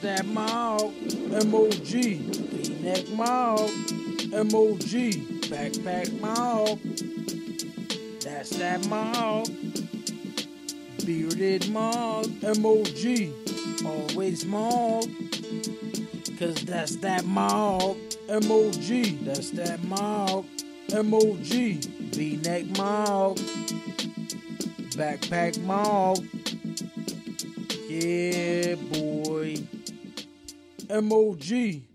that mog. M-O-G. V-neck mog. M-O-G. Backpack mog. That's that mog. Bearded mog. M-O-G. Always mog. Cause that's that mog. M-O-G. That's that mog. M-O-G. V-neck mog. Backpack mog. Yeah, boy. M-O-G.